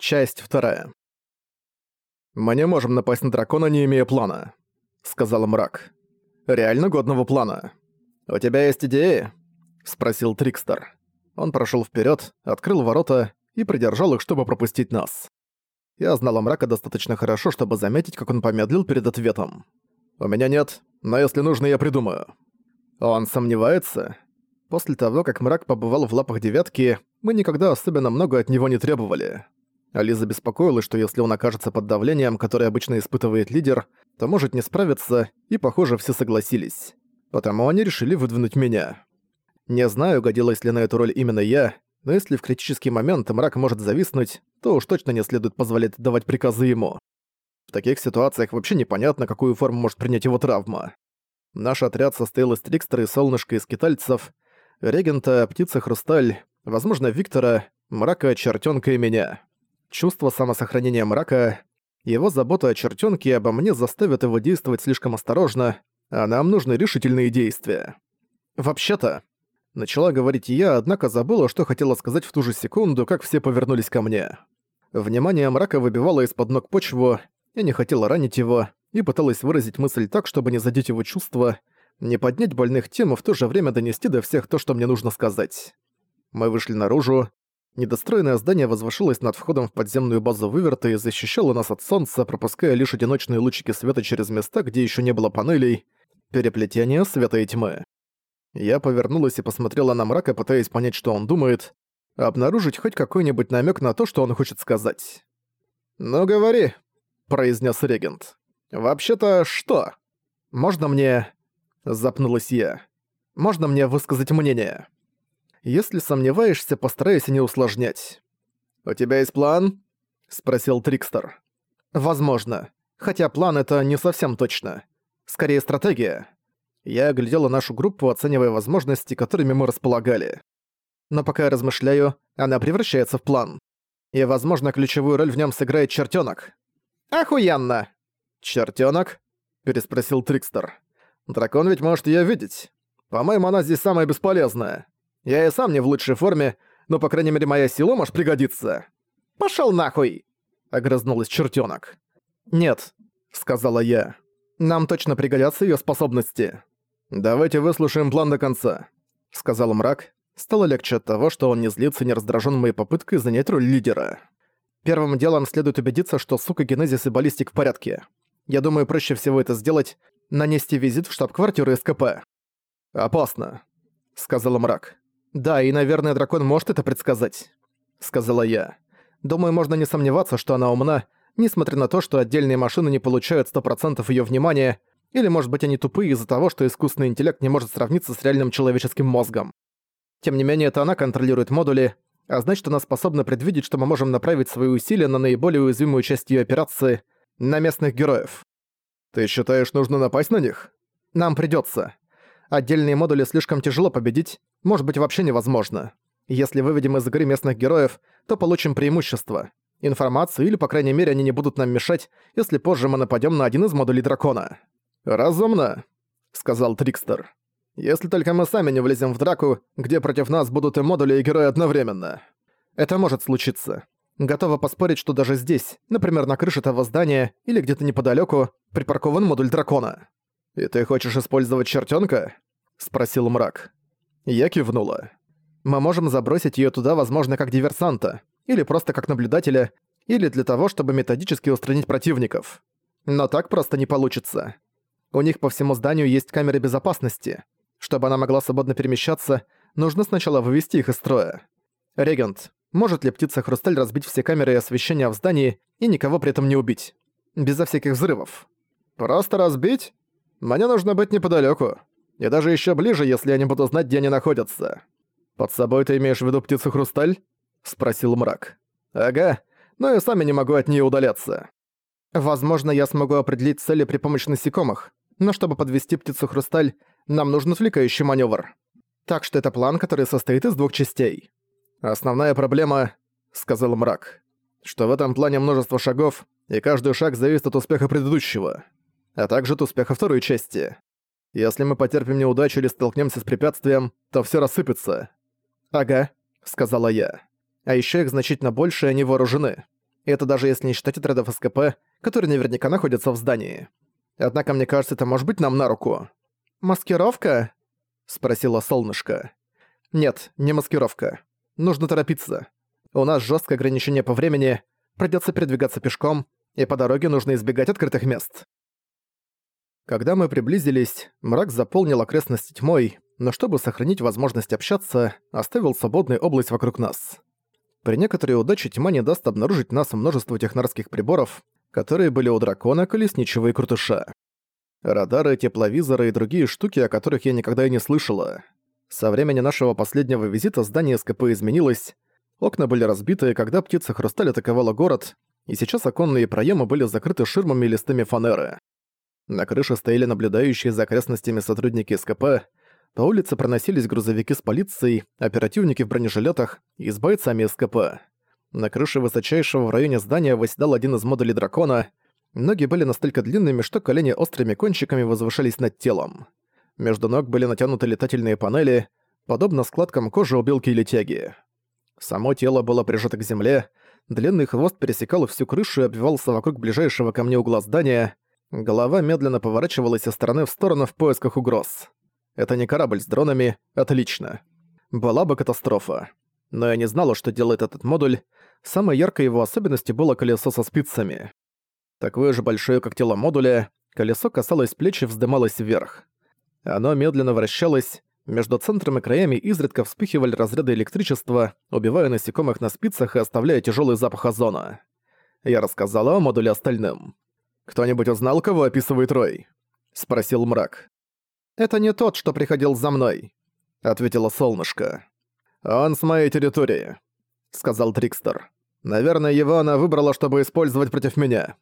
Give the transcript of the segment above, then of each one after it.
Часть вторая. «Мы не можем напасть на дракона, не имея плана», — сказал мрак. «Реально годного плана. У тебя есть идеи?» — спросил Трикстер. Он прошел вперед, открыл ворота и придержал их, чтобы пропустить нас. Я знал мрака достаточно хорошо, чтобы заметить, как он помедлил перед ответом. «У меня нет, но если нужно, я придумаю». Он сомневается. После того, как мрак побывал в лапах девятки, мы никогда особенно много от него не требовали. Ализа беспокоилась, что если он окажется под давлением, которое обычно испытывает лидер, то может не справиться, и, похоже, все согласились. Потому они решили выдвинуть меня. Не знаю, годилась ли на эту роль именно я, но если в критический момент мрак может зависнуть, то уж точно не следует позволять давать приказы ему. В таких ситуациях вообще непонятно, какую форму может принять его травма. Наш отряд состоял из Трикстера и Солнышка и Скитальцев, Регента, Птица Хрусталь, возможно, Виктора, Мрака, Чертёнка и меня. Чувство самосохранения мрака, его забота о чертёнке и обо мне заставят его действовать слишком осторожно, а нам нужны решительные действия. Вообще-то, начала говорить я, однако забыла, что хотела сказать в ту же секунду, как все повернулись ко мне. Внимание мрака выбивало из-под ног почву, я не хотела ранить его и пыталась выразить мысль так, чтобы не задеть его чувства, не поднять больных тем и в то же время донести до всех то, что мне нужно сказать. Мы вышли наружу, Недостроенное здание возвышалось над входом в подземную базу выверта и защищало нас от солнца, пропуская лишь одиночные лучики света через места, где еще не было панелей, переплетение света и тьмы. Я повернулась и посмотрела на мрака, пытаясь понять, что он думает, обнаружить хоть какой-нибудь намек на то, что он хочет сказать. «Ну говори», — произнес регент. «Вообще-то что? Можно мне...» — запнулась я. «Можно мне высказать мнение?» Если сомневаешься, постарайся не усложнять. «У тебя есть план?» — спросил Трикстер. «Возможно. Хотя план — это не совсем точно. Скорее, стратегия». Я оглядела нашу группу, оценивая возможности, которыми мы располагали. Но пока я размышляю, она превращается в план. И, возможно, ключевую роль в нем сыграет чертенок. «Охуенно!» «Чертенок?» — переспросил Трикстер. «Дракон ведь может ее видеть. По-моему, она здесь самая бесполезная. Я и сам не в лучшей форме, но, по крайней мере, моя сила может пригодиться. Пошёл нахуй!» — огрызнулась чертёнок. «Нет», — сказала я. «Нам точно пригодятся её способности». «Давайте выслушаем план до конца», — сказал мрак. Стало легче от того, что он не злится и не раздражён моей попыткой занять роль лидера. Первым делом следует убедиться, что сука генезис и баллистик в порядке. Я думаю, проще всего это сделать — нанести визит в штаб-квартиру СКП. «Опасно», — сказал мрак. «Да, и, наверное, дракон может это предсказать», — сказала я. «Думаю, можно не сомневаться, что она умна, несмотря на то, что отдельные машины не получают 100% её внимания, или, может быть, они тупые из-за того, что искусственный интеллект не может сравниться с реальным человеческим мозгом. Тем не менее, это она контролирует модули, а значит, она способна предвидеть, что мы можем направить свои усилия на наиболее уязвимую часть её операции — на местных героев. Ты считаешь, нужно напасть на них? Нам придётся. Отдельные модули слишком тяжело победить, может быть вообще невозможно. Если выведем из игры местных героев, то получим преимущество. Информацию или, по крайней мере, они не будут нам мешать, если позже мы нападем на один из модулей дракона. «Разумно», — сказал Трикстер. «Если только мы сами не влезем в драку, где против нас будут и модули, и герои одновременно. Это может случиться. Готова поспорить, что даже здесь, например, на крыше того здания или где-то неподалеку, припаркован модуль дракона. «И ты хочешь использовать чертенка? спросил мрак. Я кивнула. «Мы можем забросить ее туда, возможно, как диверсанта, или просто как наблюдателя, или для того, чтобы методически устранить противников. Но так просто не получится. У них по всему зданию есть камеры безопасности. Чтобы она могла свободно перемещаться, нужно сначала вывести их из строя. Регент, может ли птица-хрусталь разбить все камеры и освещения в здании и никого при этом не убить? Безо всяких взрывов. Просто разбить? Мне нужно быть неподалёку. И даже ещё ближе, если я не буду знать, где они находятся. Под собой ты имеешь в виду птицу-хрусталь? Спросил мрак. Ага, но я сами не могу от неё удаляться. Возможно, я смогу определить цели при помощи насекомых, но чтобы подвести птицу-хрусталь, нам нужен отвлекающий манёвр. Так что это план, который состоит из двух частей. Основная проблема, сказал мрак, что в этом плане множество шагов, и каждый шаг зависит от успеха предыдущего а также от успеха второй части. Если мы потерпим неудачу или столкнемся с препятствием, то все рассыпется. «Ага», — сказала я. «А еще их значительно больше, и они вооружены. И это даже если не считать отрядов СКП, которые наверняка находятся в здании. Однако, мне кажется, это может быть нам на руку. «Маскировка?» — спросила солнышко. «Нет, не маскировка. Нужно торопиться. У нас жесткое ограничение по времени, придется передвигаться пешком, и по дороге нужно избегать открытых мест». Когда мы приблизились, мрак заполнил окрестности тьмой, но чтобы сохранить возможность общаться, оставил свободную область вокруг нас. При некоторой удаче тьма не даст обнаружить нас множество технарских приборов, которые были у дракона, колесничего и крутыша. Радары, тепловизоры и другие штуки, о которых я никогда и не слышала. Со времени нашего последнего визита здание СКП изменилось, окна были разбиты, когда птица Хрусталь атаковала город, и сейчас оконные проемы были закрыты ширмами и листами фанеры. На крыше стояли наблюдающие за окрестностями сотрудники СКП, по улице проносились грузовики с полицией, оперативники в бронежилетах и с бойцами СКП. На крыше высочайшего в районе здания восседал один из модулей дракона. Ноги были настолько длинными, что колени острыми кончиками возвышались над телом. Между ног были натянуты летательные панели, подобно складкам кожи у белки или тяги. Само тело было прижато к земле, длинный хвост пересекал всю крышу и обвивался вокруг ближайшего ко мне угла здания, голова медленно поворачивалась из стороны в сторону в поисках угроз. Это не корабль с дронами, отлично. Была бы катастрофа. Но я не знала, что делает этот модуль. Самой яркой его особенностью было колесо со спицами. Такое же большое, как тело модуля, колесо касалось плеч и вздымалось вверх. Оно медленно вращалось, между центром и краями изредка вспыхивали разряды электричества, убивая насекомых на спицах и оставляя тяжелый запах озона. Я рассказала о модуле остальным. «Кто-нибудь узнал, кого описывает Рой?» — спросил мрак. «Это не тот, что приходил за мной», — ответила солнышко. «Он с моей территории», — сказал Трикстер. «Наверное, его она выбрала, чтобы использовать против меня».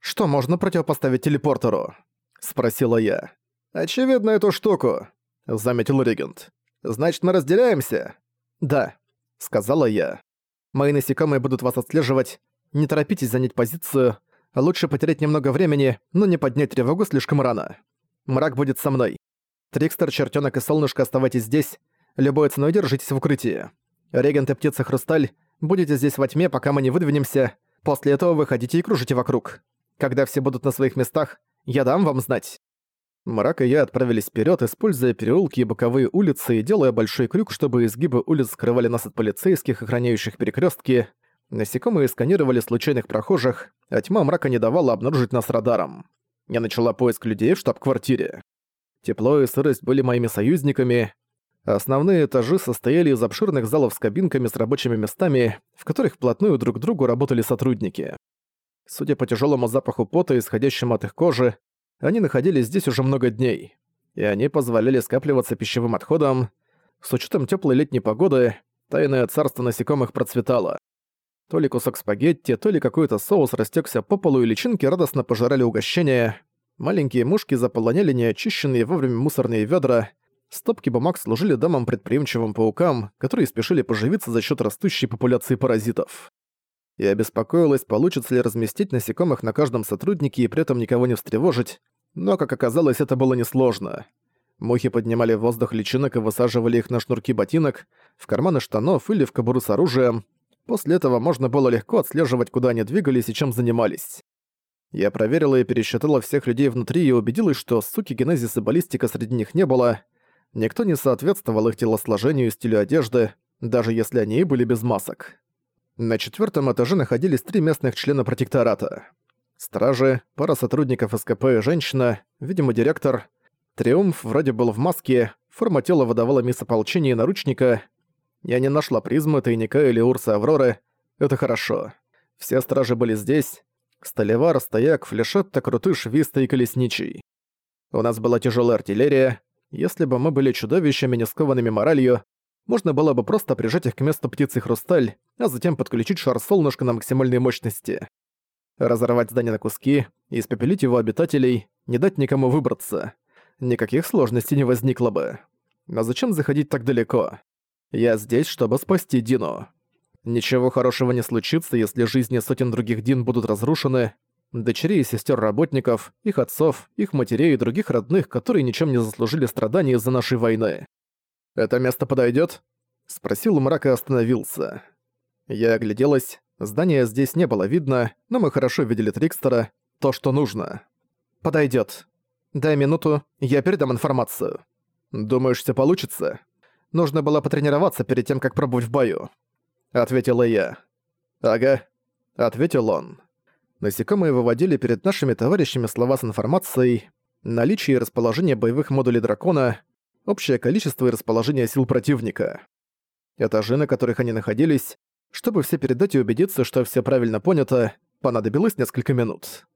«Что можно противопоставить телепортеру?» — спросила я. «Очевидно, эту штуку», — заметил Регент. «Значит, мы разделяемся?» «Да», — сказала я. «Мои насекомые будут вас отслеживать. Не торопитесь занять позицию. Лучше потерять немного времени, но не поднять тревогу слишком рано. Мрак будет со мной. Трикстер, Чертёнок и Солнышко оставайтесь здесь. Любой ценой держитесь в укрытии. Регент и Птица Хрусталь, будете здесь во тьме, пока мы не выдвинемся. После этого выходите и кружите вокруг. Когда все будут на своих местах, я дам вам знать». Мрак и я отправились вперед, используя переулки и боковые улицы и делая большой крюк, чтобы изгибы улиц скрывали нас от полицейских, охраняющих перекрестки. Насекомые сканировали случайных прохожих, а тьма мрака не давала обнаружить нас радаром. Я начала поиск людей в штаб-квартире. Тепло и сырость были моими союзниками. Основные этажи состояли из обширных залов с кабинками с рабочими местами, в которых вплотную друг к другу работали сотрудники. Судя по тяжелому запаху пота, исходящему от их кожи, они находились здесь уже много дней, и они позволяли скапливаться пищевым отходом. С учетом теплой летней погоды, тайное царство насекомых процветало. То ли кусок спагетти, то ли какой-то соус растекся по полу, и личинки радостно пожирали угощения. Маленькие мушки заполоняли неочищенные вовремя мусорные ведра. Стопки бумаг служили домом предприимчивым паукам, которые спешили поживиться за счет растущей популяции паразитов. Я беспокоилась, получится ли разместить насекомых на каждом сотруднике и при этом никого не встревожить, но, как оказалось, это было несложно. Мухи поднимали в воздух личинок и высаживали их на шнурки ботинок, в карманы штанов или в кобуру с оружием. После этого можно было легко отслеживать, куда они двигались и чем занимались. Я проверила и пересчитала всех людей внутри и убедилась, что суки генезис и баллистика среди них не было. Никто не соответствовал их телосложению и стилю одежды, даже если они и были без масок. На четвертом этаже находились три местных члена протектората. Стражи, пара сотрудников СКП и женщина, видимо, директор. Триумф вроде был в маске, форма тела выдавала мисс ополчения и наручника. Я не нашла призмы, тайника или Урса Авроры. Это хорошо. Все стражи были здесь, Столевар, Стояк, Флешетта, Крутыш, Виста и Колесничий. У нас была тяжелая артиллерия. Если бы мы были чудовищами, не скованными моралью, можно было бы просто прижать их к месту птицы Хрусталь, а затем подключить шар солнышка на максимальной мощности. Разорвать здание на куски, испепелить его обитателей, не дать никому выбраться. Никаких сложностей не возникло бы. Но зачем заходить так далеко? Я здесь, чтобы спасти Дину. Ничего хорошего не случится, если жизни сотен других Дин будут разрушены, дочерей и сестер работников, их отцов, их матерей и других родных, которые ничем не заслужили страданий из-за нашей войны. «Это место подойдет? спросил мрак и остановился. Я огляделась. Здания здесь не было видно, но мы хорошо видели Трикстера, то, что нужно. Подойдет. Дай минуту, я передам информацию. Думаешь, все получится? Нужно было потренироваться перед тем, как пробовать в бою. Ответила я. Ага. Ответил он. Насекомые выводили перед нашими товарищами слова с информацией, наличие и расположение боевых модулей дракона, общее количество и расположение сил противника. Этажи, на которых они находились, чтобы все передать и убедиться, что все правильно понято, понадобилось несколько минут.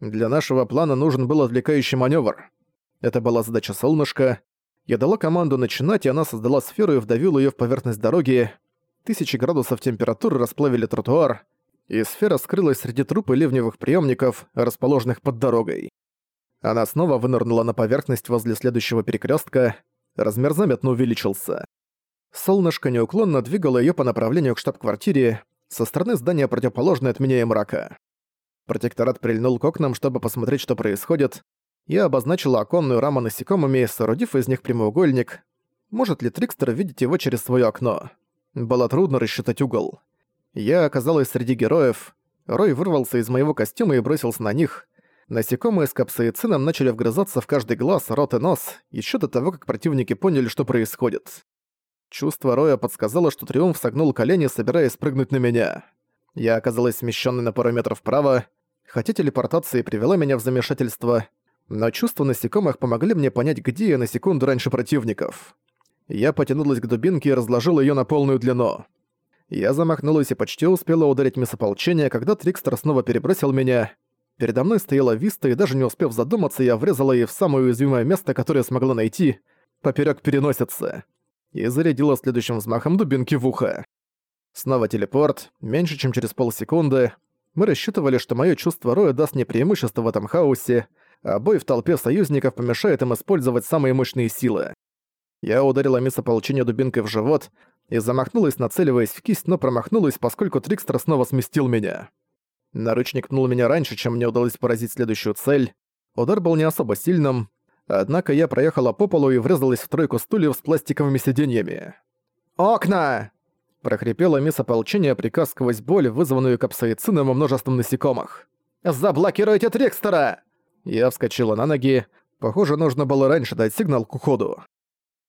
Для нашего плана нужен был отвлекающий маневр. Это была задача солнышка. Я дала команду начинать, и она создала сферу и вдавила ее в поверхность дороги. Тысячи градусов температуры расплавили тротуар, и сфера скрылась среди труп и ливневых приемников, расположенных под дорогой. Она снова вынырнула на поверхность возле следующего перекрестка. Размер заметно увеличился. Солнышко неуклонно двигало ее по направлению к штаб-квартире, со стороны здания противоположной от меня и мрака. Протекторат прильнул к окнам, чтобы посмотреть, что происходит. Я обозначила оконную раму насекомыми, соорудив из них прямоугольник. Может ли Трикстер видеть его через свое окно? Было трудно рассчитать угол. Я оказалась среди героев. Рой вырвался из моего костюма и бросился на них. Насекомые с капсаицином начали вгрызаться в каждый глаз, рот и нос, еще до того, как противники поняли, что происходит. Чувство Роя подсказало, что Триумф согнул колени, собираясь прыгнуть на меня. Я оказалась смещенной на пару метров вправо, хотя телепортация привела меня в замешательство, но чувства насекомых помогли мне понять, где я на секунду раньше противников. Я потянулась к дубинке и разложила ее на полную длину. Я замахнулась и почти успела ударить мясополчение, когда Трикстер снова перебросил меня. Передо мной стояла Виста, и даже не успев задуматься, я врезала ей в самое уязвимое место, которое смогла найти, поперек переносицы и зарядила следующим взмахом дубинки в ухо. Снова телепорт, меньше чем через полсекунды. Мы рассчитывали, что моё чувство Роя даст мне преимущество в этом хаосе, а бой в толпе союзников помешает им использовать самые мощные силы. Я ударила мисс ополчения дубинкой в живот и замахнулась, нацеливаясь в кисть, но промахнулась, поскольку Трикстер снова сместил меня. Наручник пнул меня раньше, чем мне удалось поразить следующую цель. Удар был не особо сильным, Однако я проехала по полу и врезалась в тройку стульев с пластиковыми сиденьями. «Окна!» – прохрипела мисс ополчения приказ сквозь боль, вызванную капсаицином и множеством насекомых. «Заблокируйте Трикстера!» Я вскочила на ноги. Похоже, нужно было раньше дать сигнал к уходу.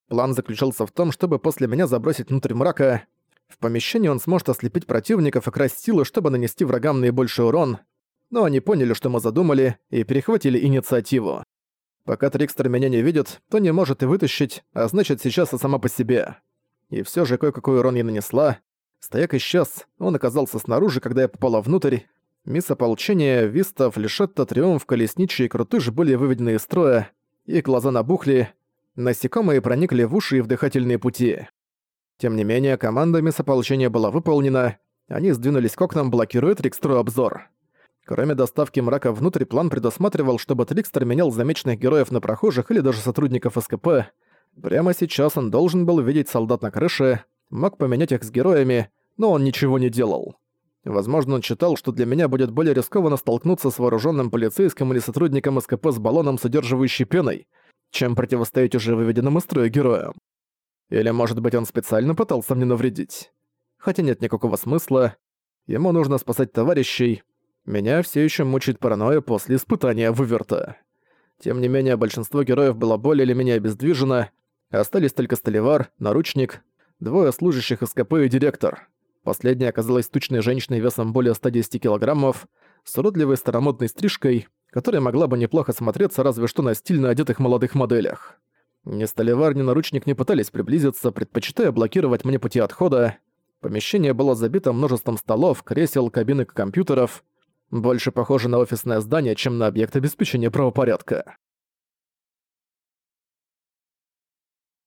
План заключался в том, чтобы после меня забросить внутрь мрака. В помещении он сможет ослепить противников и красть силы, чтобы нанести врагам наибольший урон. Но они поняли, что мы задумали, и перехватили инициативу. Пока Трикстер меня не видит, то не может и вытащить, а значит сейчас и сама по себе. И все же кое-какой урон я нанесла. Стояк исчез, он оказался снаружи, когда я попала внутрь. Мисс Ополчения, Виста, Флешетта, Триумф, Колесничий и Крутыш были выведены из строя, их глаза набухли, насекомые проникли в уши и в дыхательные пути. Тем не менее, команда Мисс Ополчения была выполнена, они сдвинулись к окнам, блокируя Трикстеру обзор. Кроме доставки мрака внутрь, план предусматривал, чтобы Трикстер менял замеченных героев на прохожих или даже сотрудников СКП. Прямо сейчас он должен был видеть солдат на крыше, мог поменять их с героями, но он ничего не делал. Возможно, он считал, что для меня будет более рискованно столкнуться с вооруженным полицейским или сотрудником СКП с баллоном, содерживающей пеной, чем противостоять уже выведенным из строя героям. Или, может быть, он специально пытался мне навредить. Хотя нет никакого смысла. Ему нужно спасать товарищей, меня все еще мучает паранойя после испытания выверта. Тем не менее, большинство героев было более или менее обездвижено, остались только Столивар, Наручник, двое служащих СКП и директор. Последняя оказалась тучной женщиной весом более 110 килограммов, с уродливой старомодной стрижкой, которая могла бы неплохо смотреться разве что на стильно одетых молодых моделях. Ни Столивар, ни Наручник не пытались приблизиться, предпочитая блокировать мне пути отхода. Помещение было забито множеством столов, кресел, кабинок компьютеров, больше похоже на офисное здание, чем на объект обеспечения правопорядка.